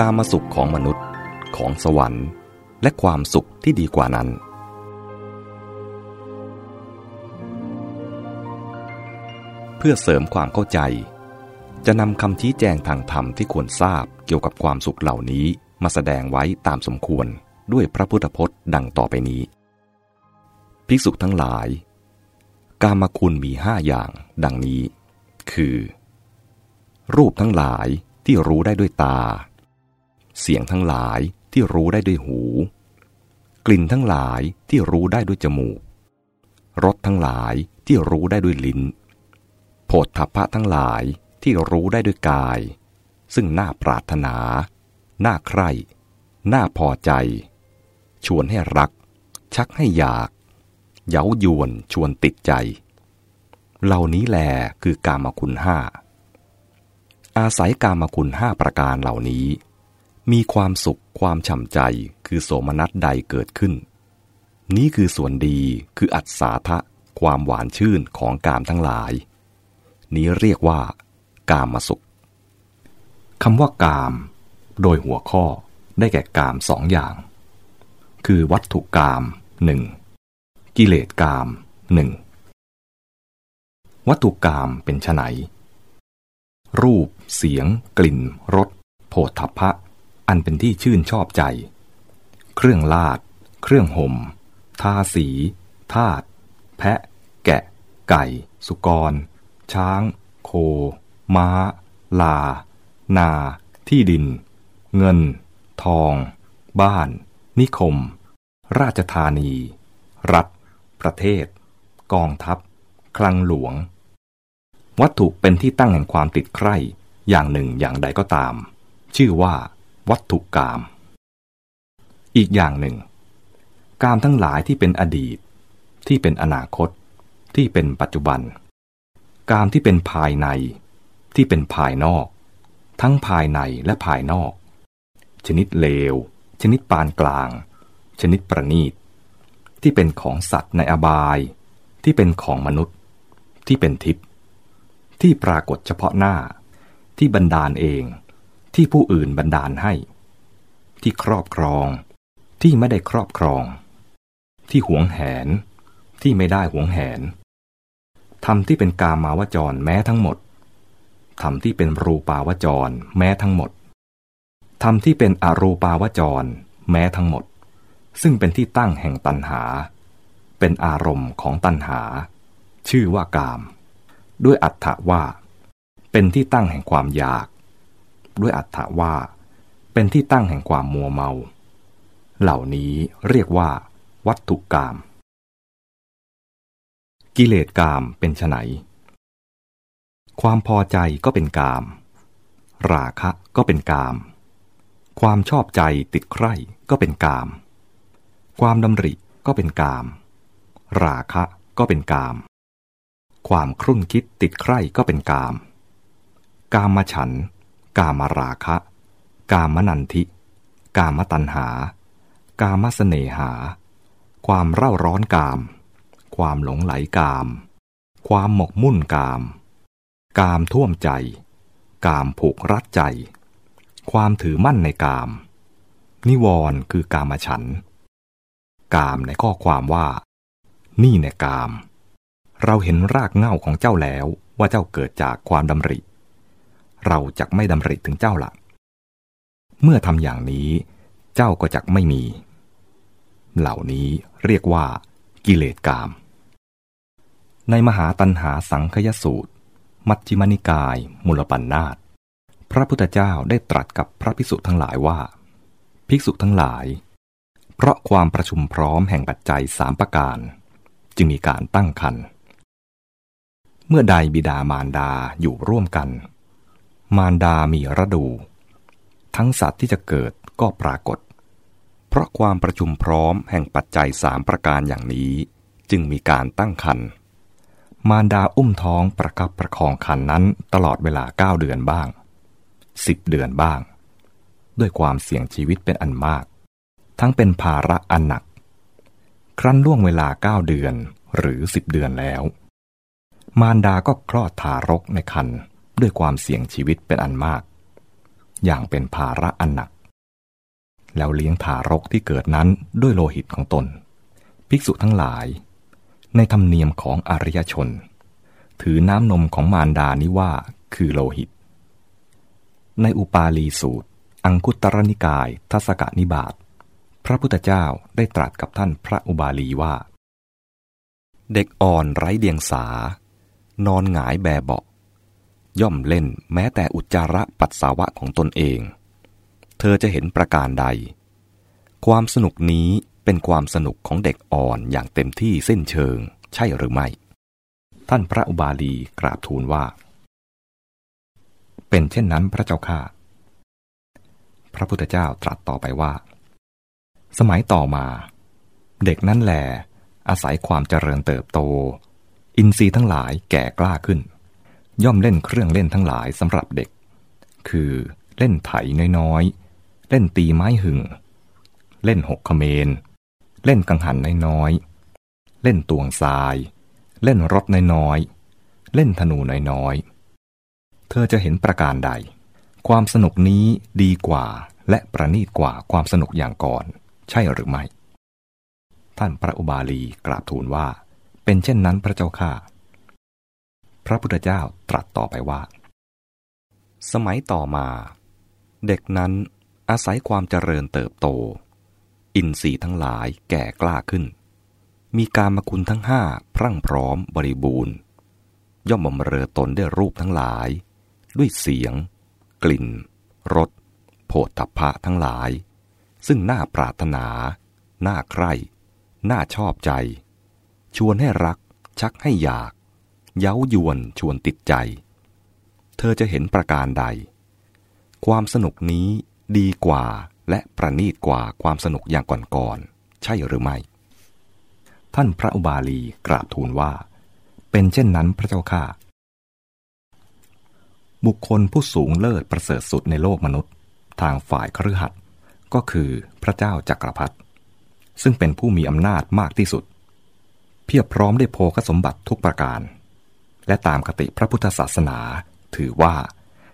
การมาสุขของมนุษย์ ของสวรรค์ และความสุขที่ดีกว่านั้น เพื่อเสริมความเข้าใจ จะนำคำชี้แจงทางธรรมที่ควรทราบเกี่ยวกับความสุขเหล่านี้มาแสดงไว้ตามสมควรด้วยพระพุทธพจน์ดังต่อไปนี้ ภิกษุทั้งหลาย กามคุณมีห้าอย่างดังนี้ คือ รูปทั้งหลายที่รู้ได้ด้วยตา เสียงทั้งหลายที่รู้ได้ด้วยหู กลิ่นทั้งหลายที่รู้ได้ด้วยจมูก รสทั้งหลายที่รู้ได้ด้วยลิ้นโผฏฐัพพะทั้งหลายที่รู้ได้ด้วยกาย ซึ่งน่าปรารถนา น่าใคร่ น่าพอใจ ชวนให้รัก ชักให้อยาก เย้ายวนชวนติดใจ เหล่านี้แหลคือกามคุณห้าอาศัยกามคุณห้าประการเหล่านี้ มีความสุขความฉ่ำใจคือโสมนัสใดเกิดขึ้น นี้คือส่วนดีคืออัศาทะความหวานชื่นของกามทั้งหลาย นี้เรียกว่า กามมาสุขคำว่ากาม โดยหัวข้อได้แก่กามสองอย่าง คือวัตถุกามหนึ่งกิเลสกามหนึ่งวัตถุกามเป็นไนรูป เสียง กลิ่นรสโผฏฐัพพะ อันเป็นที่ชื่นชอบใจ เครื่องลาด เครื่องห่ม ทาสี ทาตแพะ แกะ ไก่ สุกร ช้าง โค ม้า ลา นา ที่ดิน เงิน ทอง บ้าน นิคม ราชธานี รัฐ ประเทศ กองทัพ คลังหลวง วัตถุเป็นที่ตั้งแห่งความติดใคร่อย่างหนึ่งอย่างใดก็ตาม ชื่อว่า วัตถุกาม อีกอย่างหนึ่ง กามทั้งหลายที่เป็นอดีต ที่เป็นอนาคต ที่เป็นปัจจุบัน กามที่เป็นภายใน ที่เป็นภายนอก ทั้งภายในและภายนอก ชนิดเลว ชนิดปานกลาง ชนิดประณีต ที่เป็นของสัตว์ในอบาย ที่เป็นของมนุษย์ ที่เป็นทิพย์ที่ปรากฏเฉพาะหน้า ที่บันดาลเอง ที่ผู้อื่นบันดาลให้ ที่ครอบครอง ที่ไม่ได้ครอบครอง ที่หวงแหน ที่ไม่ได้หวงแหนทำที่เป็นกามาวจรแม้ทั้งหมดทำที่เป็นรูปาวจรแม้ทั้งหมดทำที่เป็นอรูปาวจรแม้ทั้งหมด ซึ่งเป็นที่ตั้งแห่งตัณหา เป็นอารมณ์ของตัณหา ชื่อว่ากาม ด้วยอัตถะว่า เป็นที่ตั้งแห่งความอยาก ด้วยอัตถะว่า เป็นที่ตั้งแห่งความมัวเมา เหล่านี้เรียกว่า วัตถุกาม กิเลสกามเป็นไนความพอใจก็เป็นกาม ราคะก็เป็นกาม ความชอบใจติดใคร่ก็เป็นกาม ความดำริก็เป็นกาม ราคะก็เป็นกาม ความครุ่นคิดติดใคร่ก็เป็นกาม กามฉัน กามราคะ กามนันทิ กามตัณหา กามเสนหา ความเร่าร้อนกาม ความหลงไหลกาม ความหมกมุ่นกาม กามท่วมใจ กามผูกรัดใจ ความถือมั่นในกาม นิวรณ์คือกามฉัน กามในข้อความว่า นี่ในกาม เราเห็นรากเง่าของเจ้าแล้วว่าเจ้าเกิดจากความดำริ เราจะไม่ดำริถึงเจ้าละเมื่อทำอย่างนี้ เจ้าก็จะไม่มี เหล่านี้เรียกว่า กิเลสกาม ในมหาตันหาสังคยสูตร มัชฌิมานิกาย มูลปัญนาตพระพุทธเจ้าได้ตรัสกับพระภิกษุทั้งหลายว่า ภิกษุทั้งหลาย เพราะความประชุมพร้อมแห่งปัจจัยสามประการ จึงมีการตั้งคัน เมื่อใดบิดามารดาอยู่ร่วมกัน มารดามีระดู ทั้งสัตว์ที่จะเกิดก็ปรากฏ เพราะความประชุมพร้อมแห่งปัจจัยสามประการอย่างนี้ จึงมีการตั้งคันมารดาอุ้มท้องประคับประคองคันนั้นตลอดเวลาเก้าเดือนบ้างสิบเดือนบ้าง ด้วยความเสี่ยงชีวิตเป็นอันมาก ทั้งเป็นภาระอันหนัก ครั้นล่วงเวลาเก้าเดือนหรือสิบเดือนแล้ว มารดาก็คลอดทารกในคัน ด้วยความเสี่ยงชีวิตเป็นอันมาก อย่างเป็นภาระอันหนัก แล้วเลี้ยงทารกที่เกิดนั้นด้วยโลหิตของตน ภิกษุทั้งหลาย ในธรรมเนียมของอริยชน ถือน้ำนมของมารดานี้ว่าคือโลหิต ในอุปาลีสูตร อังคุตรนิกายทัศกนิบาตพระพุทธเจ้าได้ตรัสกับท่านพระอุบาลีว่า เด็กอ่อนไร้เดียงสา นอนหงายแบเบา ย่อมเล่นแม้แต่อุจจาระปัสสาวะของตนเอง เธอจะเห็นประการใด ความสนุกนี้เป็นความสนุกของเด็กอ่อนอย่างเต็มที่เส้นเชิง ใช่หรือไม่ ท่านพระอุบาลีกราบทูลว่า เป็นเช่นนั้นพระเจ้าข้าพระพุทธเจ้าตรัสต่อไปว่า สมัยต่อมา เด็กนั่นแหลอาศัยความเจริญเติบโต อินทรีย์ทั้งหลายแก่กล้าขึ้น ย่อมเล่นเครื่องเล่นทั้งหลายสำหรับเด็ก คือเล่นไถน้อยๆ เล่นตีไม้หึง เล่นหกขเมน เล่นกังหันน้อยๆ เล่นตวงทราย เล่นรถน้อยๆ เล่นธนูน้อยๆ เธอจะเห็นประการใด ความสนุกนี้ดีกว่าและประณีตกว่าความสนุกอย่างก่อน ใช่หรือไม่ ท่านพระอุบาลีกราบทูลว่า เป็นเช่นนั้นพระเจ้าข้า พระพุทธเจ้าตรัสต่อไปว่า สมัยต่อมา เด็กนั้นอาศัยความเจริญเติบโต อินทรีย์ทั้งหลายแก่กล้าขึ้น มีการมคุณทั้งห้าพรั่งพร้อมบริบูรณ์ ย่อมบำเรอตนด้วยรูปทั้งหลาย ด้วยเสียง กลิ่นรสโผฏฐัพพะทั้งหลาย ซึ่งน่าปรารถนา น่าใคร่ น่าชอบใจ ชวนให้รักชักให้อยาก เย้ายวนชวนติดใจ เธอจะเห็นประการใด ความสนุกนี้ดีกว่าและประณีตกว่าความสนุกอย่างก่อนๆใช่หรือไม่ ท่านพระอุบาลีกราบทูลว่า เป็นเช่นนั้นพระเจ้าข้าบุคคลผู้สูงเลิศประเสริฐสุดในโลกมนุษย์ ทางฝ่ายครือขัดก็คือพระเจ้าจักรพรรดิซึ่งเป็นผู้มีอำนาจมากที่สุด เพียบพร้อมด้วยโภคสมบัติทุกประการ และตามคติพระพุทธศาสนา ถือว่า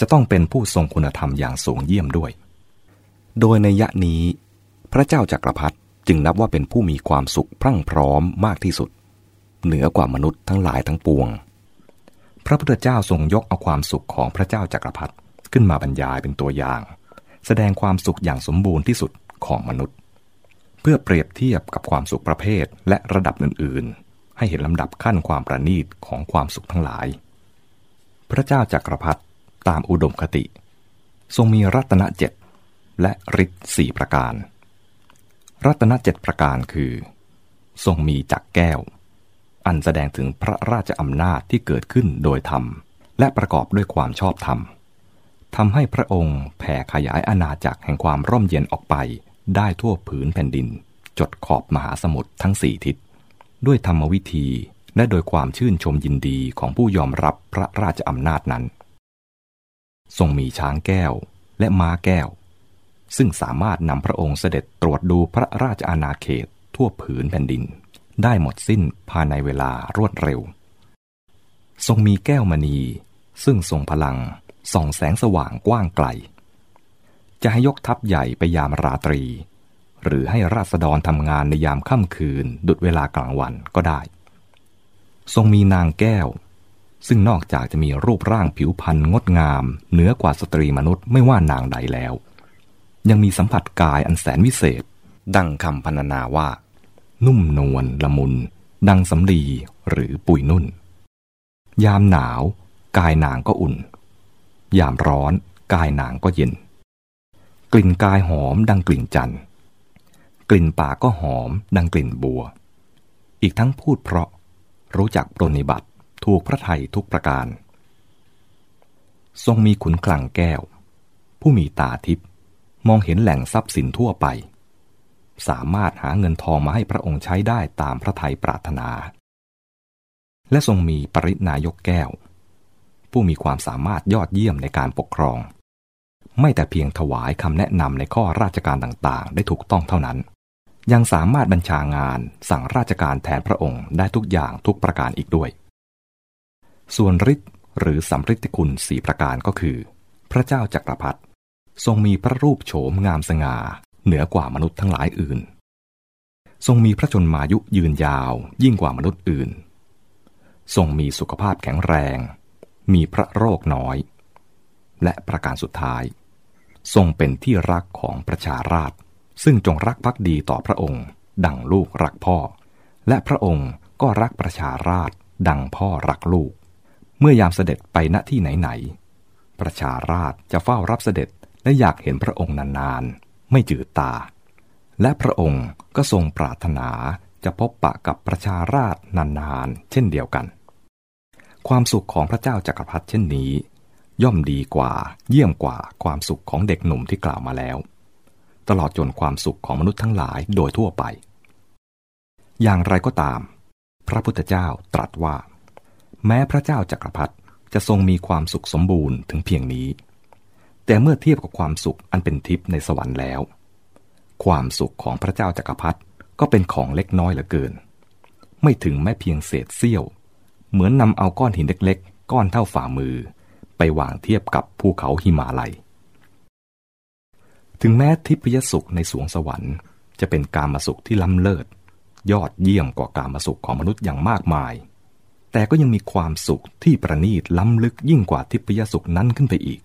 จะต้องเป็นผู้ทรงคุณธรรมอย่างสูงเยี่ยมด้วย โดยในยะนี้ พระเจ้าจักรพรรดิจึงนับว่าเป็นผู้มีความสุขพรั่งพร้อมมากที่สุด เหนือกว่ามนุษย์ทั้งหลายทั้งปวง พระพุทธเจ้าทรงยกเอาความสุขของพระเจ้าจักรพรรดิขึ้นมาบรรยายเป็นตัวอย่าง แสดงความสุขอย่างสมบูรณ์ที่สุดของมนุษย์ เพื่อเปรียบเทียบกับความสุขประเภทและระดับอื่น ให้เห็นลำดับขั้นความประณีตของความสุขทั้งหลาย พระเจ้าจักรพรรดิตามอุดมคติ ทรงมีรัตนเจ็ดและฤทธิ์สี่ประการ รัตนเจ็ดประการคือ ทรงมีจักแก้ว อันแสดงถึงพระราชอำนาจที่เกิดขึ้นโดยธรรม และประกอบด้วยความชอบธรรมทำให้พระองค์แผ่ขยายอาณาจักรแห่งความร่มเย็นออกไปได้ทั่วผืนแผ่นดิน จดขอบมหาสมุทรทั้งสี่ทิศ ด้วยธรรมวิธีและโดยความชื่นชมยินดีของผู้ยอมรับพระราชอำนาจนั้น ทรงมีช้างแก้วและม้าแก้ว ซึ่งสามารถนำพระองค์เสด็จตรวจดูพระราชอาณาเขตทั่วผืนแผ่นดิน ได้หมดสิ้นภายในเวลารวดเร็ว ทรงมีแก้วมณี ซึ่งทรงพลังส่องแสงสว่างกว้างไกล จะให้ยกทัพใหญ่ไปยามราตรี หรือให้ราษฎรทำงานในยามค่ำคืน ดุดเวลากลางวันก็ได้ ทรงมีนางแก้ว ซึ่งนอกจากจะมีรูปร่างผิวพรรณงดงาม เหนือกว่าสตรีมนุษย์ไม่ว่านางใดแล้ว ยังมีสัมผัสกายอันแสนวิเศษ ดังคำพรรณนาว่า นุ่มนวลละมุน ดังสำลีหรือปุยนุ่น ยามหนาว กายนางก็อุ่น ยามร้อน กายนางก็เย็น กลิ่นกายหอมดังกลิ่นจันทร์ กลิ่นปากก็หอม ดังกลิ่นบัว อีกทั้งพูดเพราะ รู้จักปรนิบัติ ถูกพระไทยทุกประการ ทรงมีขุนคลังแก้ว ผู้มีตาทิพย์มองเห็นแหล่งทรัพย์สินทั่วไป สามารถหาเงินทองมาให้พระองค์ใช้ได้ตามพระไทยปรารถนา และทรงมีปรินายกแก้ว ผู้มีความสามารถยอดเยี่ยมในการปกครองไม่แต่เพียงถวายคำแนะนำในข้อราชการต่างๆ ได้ถูกต้องเท่านั้น ยังสามารถบัญชางานสั่งราชการแทนพระองค์ได้ทุกอย่างทุกประการอีกด้วย ส่วนฤทธิ์หรือสัมฤทธิคุณสี่ประการก็คือ พระเจ้าจักรพรรดิทรงมีพระรูปโฉมงามสง่า เหนือกว่ามนุษย์ทั้งหลายอื่น ทรงมีพระชนมายุยืนยาวยิ่งกว่ามนุษย์อื่น ทรงมีสุขภาพแข็งแรง มีพระโรคน้อย และประการสุดท้าย ทรงเป็นที่รักของประชาราษฎร ซึ่งจงรักภักดีต่อพระองค์ ดังลูกรักพ่อ และพระองค์ก็รักประชาราษฎรดังพ่อรักลูก เมื่อยามเสด็จไปณที่ไหนๆประชาราษจะเฝ้ารับเสด็จและอยากเห็นพระองค์นานๆ ไม่จืดตา และพระองค์ก็ทรงปรารถนาจะพบปะกับประชาราษนานๆ เช่นเดียวกัน ความสุขของพระเจ้าจักรพรรดิเช่นนี้ ย่อมดีกว่าเยี่ยมกว่าความสุขของเด็กหนุ่มที่กล่าวมาแล้ว ตลอดจนความสุขของมนุษย์ทั้งหลายโดยทั่วไป อย่างไรก็ตาม พระพุทธเจ้าตรัสว่า แม้พระเจ้าจักรพรรดิจะทรงมีความสุขสมบูรณ์ถึงเพียงนี้ แต่เมื่อเทียบกับความสุขอันเป็นทิพย์ในสวรรค์แล้ว ความสุขของพระเจ้าจักรพรรดิก็เป็นของเล็กน้อยเหลือเกิน ไม่ถึงแม้เพียงเศษเสี้ยว เหมือนนำเอาก้อนหินเล็กๆ ก้อนเท่าฝ่ามือ ไปวางเทียบกับภูเขาหิมาลัย ถึงแม้ทิพยสุขในสวงสวรรค์ จะเป็นการมาสุขที่ล้ำเลิศ ยอดเยี่ยมกว่าการมาสุขของมนุษย์อย่างมากมาย แต่ก็ยังมีความสุขที่ประณีตล้ำลึกยิ่งกว่าทิพยสุขนั้นขึ้นไปอีก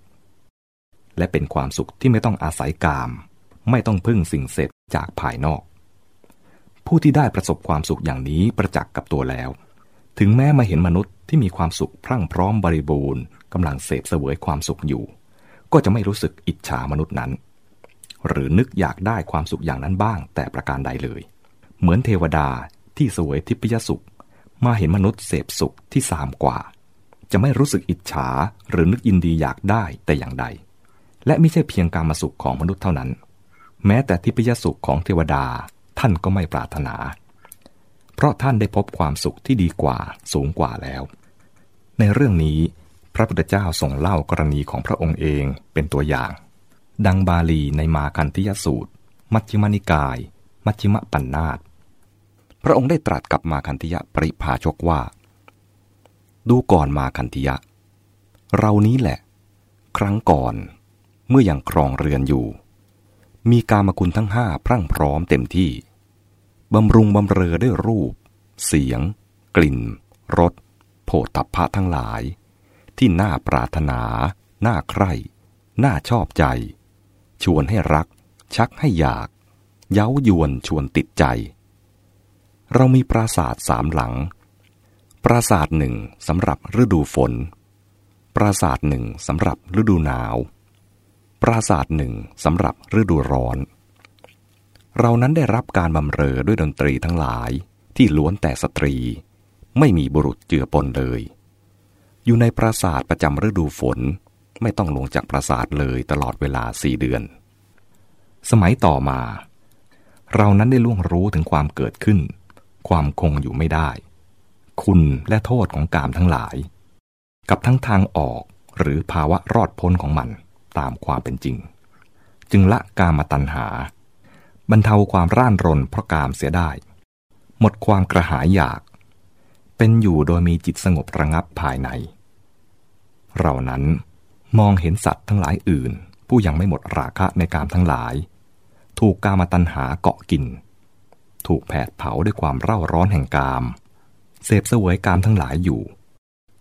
และเป็นความสุขที่ไม่ต้องอาศัยกาม ไม่ต้องพึ่งสิ่งเสพจากภายนอก ผู้ที่ได้ประสบความสุขอย่างนี้ประจักษ์กับตัวแล้ว ถึงแม้มาเห็นมนุษย์ที่มีความสุขพรั่งพร้อมบริบูรณ์กำลังเสพเสวยความสุขอยู่ ก็จะไม่รู้สึกอิจฉามนุษย์นั้น หรือนึกอยากได้ความสุขอย่างนั้นบ้าง แต่ประการใดเลย เหมือนเทวดาที่สวยทิพยสุข มาเห็นมนุษย์เสพสุขที่สามกว่า จะไม่รู้สึกอิจฉาหรือนึกยินดีอยากได้แต่อย่างใด และไม่ใช่เพียงการมาสุขของมนุษย์เท่านั้น แม้แต่ทิพยสุขของเทวดาท่านก็ไม่ปรารถนา เพราะท่านได้พบความสุขที่ดีกว่าสูงกว่าแล้ว ในเรื่องนี้พระพุทธเจ้าทรงเล่ากรณีของพระองค์เองเป็นตัวอย่าง ดังบาลีในมาคันธิยสูตร มัชฌิมานิกาย มัชฌิมปัญนาตพระองค์ได้ตรัสกับมาคันธิยะปริภาชกว่า ดูก่อนมาคันธิยะ เรานี้แหละ ครั้งก่อนเมื่ออยังครองเรือนอยู่ มีกามคุณทั้งห้าพรั่งพร้อมเต็มที่บำรุงบำเรอด้วยรูป เสียง กลิ่นรสโผฏฐะทั้งหลาย ที่น่าปรารถนา น่าใคร่ น่าชอบใจ ชวนให้รัก ชักให้อยาก เย้ายวนชวนติดใจ เรามีปราสาทสามหลัง ปราสาทหนึ่งสำหรับฤดูฝน ปราสาทหนึ่งสำหรับฤดูหนาว ปราสาทหนึ่งสำหรับฤดูร้อน เรานั้นได้รับการบำเรอด้วยดนตรีทั้งหลายที่ล้วนแต่สตรี ไม่มีบุรุษเจือปนเลย อยู่ในปราสาทประจำฤดูฝน ไม่ต้องลงจากปราสาทเลยตลอดเวลาสี่เดือน สมัยต่อมา เรานั้นได้ล่วงรู้ถึงความเกิดขึ้น ความคงอยู่ไม่ได้ คุณและโทษของกามทั้งหลาย กับทั้งทางออกหรือภาวะรอดพ้นของมันตามความเป็นจริง จึงละกามตัณหา บรรเทาความร่านรนเพราะกามเสียได้ หมดความกระหายอยาก เป็นอยู่โดยมีจิตสงบระงับภายใน เรานั้น มองเห็นสัตว์ทั้งหลายอื่น ผู้ยังไม่หมดราคะในกามทั้งหลาย ถูกกามาตัณหาเกาะกิน ถูกแผดเผาด้วยความเร่าร้อนแห่งกาม เสพเสวยกามทั้งหลายอยู่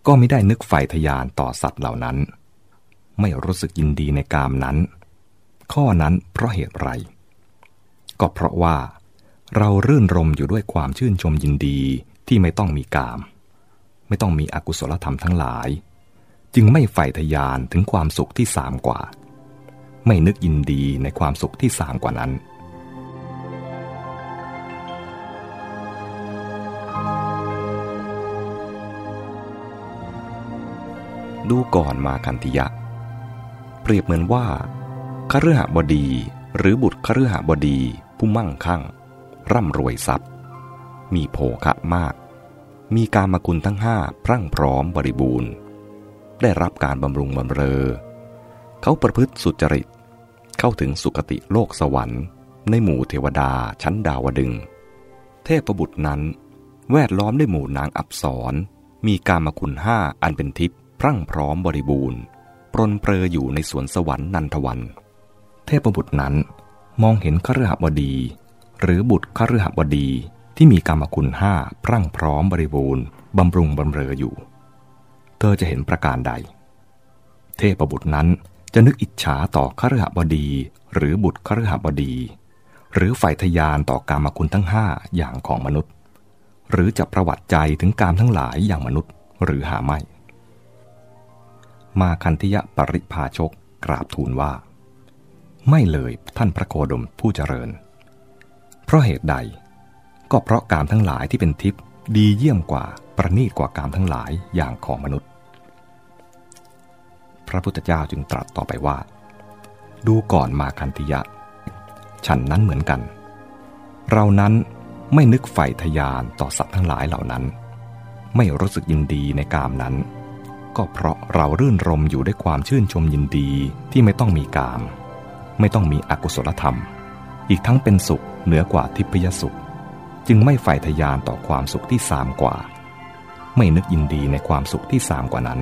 ก็ไม่ได้นึกใฝ่ทยานต่อสัตว์เหล่านั้น ไม่รู้สึกยินดีในกามนั้น ข้อนั้นเพราะเหตุไร ก็เพราะว่าเรารื่นรมอยู่ด้วยความชื่นชมยินดีที่ไม่ต้องมีกาม ไม่ต้องมีอกุศลธรรมทั้งหลาย จึงไม่ใฝ่ทยานถึงความสุขที่สามกว่า ไม่นึกยินดีในความสุขที่สามกว่านั้น ดูก่อนมาคันธิยะ เปรียบเหมือนว่าคฤหบดีหรือบุตรคฤหบดีผู้มั่งคั่ง ร่ำรวยทรัพย์ มีโภคะมาก มีการมกุลทั้งห้าพรั่งพร้อมบริบูรณ์ ได้รับการบำรุงบำเรอ เขาประพฤติสุจริต เข้าถึงสุคติโลกสวรรค์ ในหมู่เทวดาชั้นดาวดึง เทพบุตรนั้น แวดล้อมด้วยหมู่นางอับสรมีการมคุณห้าอันเป็นทิพย์พรั่งพร้อมบริบูรณ์ ปรนเปรออยู่ในสวนสวรรค์นันทวัน เทพบุตรนั้นมองเห็นคฤหบดี หรือบุตรคฤหบดีที่มีกรรมคุณห้าพรั่งพร้อมบริบูรณ์บำรุงบำเรออยู่ เธอจะเห็นประการใด เทพบุตรนั้นจะนึกอิจฉาต่อคฤหบดี หรือบุตรคฤหบดี หรือฝ่ายทยานต่อกรรมคุณทั้งห้าอย่างของมนุษย์ หรือจะประวัติใจถึงการทั้งหลายอย่างมนุษย์หรือหาไม่ มาคันธิยะปริภาชกกราบทูลว่า ไม่เลยท่านพระโคดมผู้เจริญ เพราะเหตุใด ก็เพราะการทั้งหลายที่เป็นทิพย์ดีเยี่ยมกว่า ประณีตกว่าการทั้งหลายอย่างของมนุษย์ พระพุทธเจ้าจึงตรัสต่อไปว่า ดูก่อนมาคันธิยะ ฉันนั้นเหมือนกัน เรานั้นไม่นึกใฝ่ทยานต่อสัตว์ทั้งหลายเหล่านั้น ไม่รู้สึกยินดีในกามนั้น ก็เพราะเรารื่นรมอยู่ด้วยความชื่นชมยินดีที่ไม่ต้องมีกาม ไม่ต้องมีอกุศลธรรม อีกทั้งเป็นสุขเหนือกว่าทิพยสุข จึงไม่ใฝ่ทยานต่อความสุขที่สามกว่า ไม่นึกยินดีในความสุขที่สามกว่านั้น